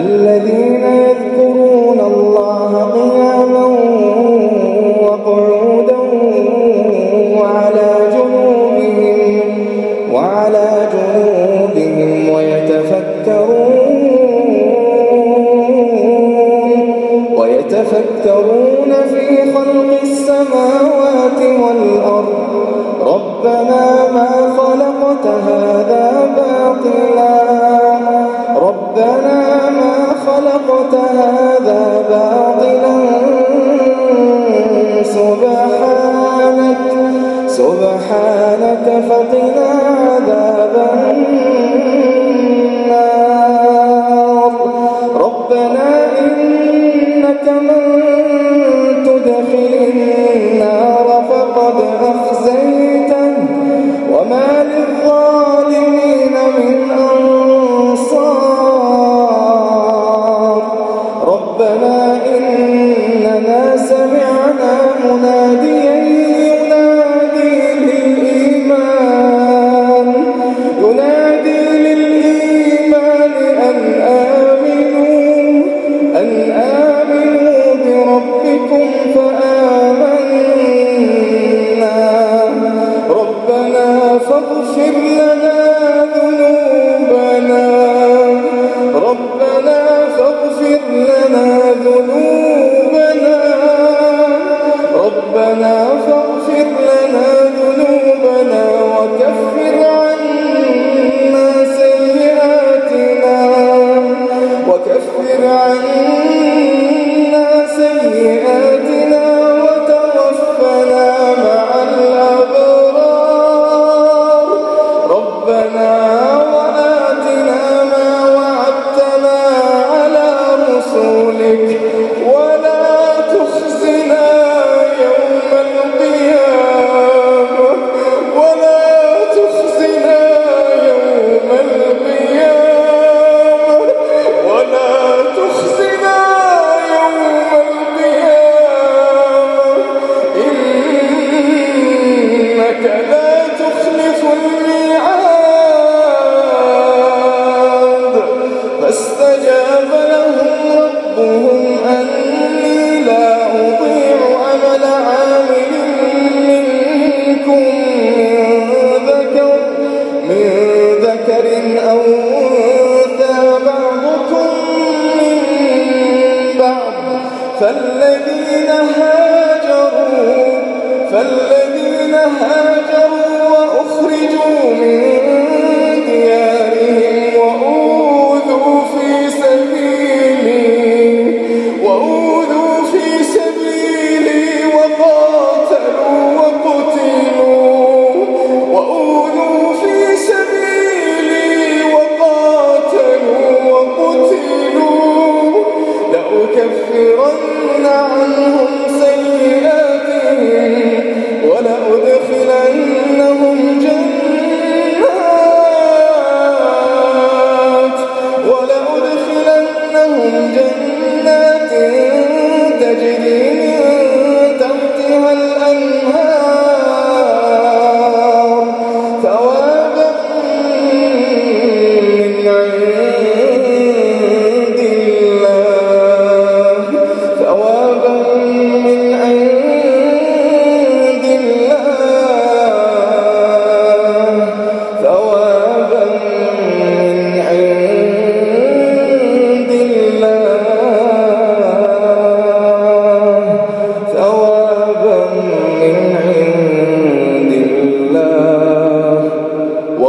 الذين يذكرون الله قياما وقعودا وعلى جنوبهم وعلى جنوبهم ويتفكرون ويتفكرون في خلق السماوات والأرض. ربنا ما خلقت هذا باطلا. ربنا خلقت هذا باطلا؟ سبحانك سبحانك فقنا تجري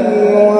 أيها